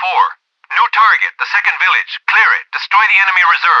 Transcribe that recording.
four new target the second village clear اسٹوڈیری enemy reserve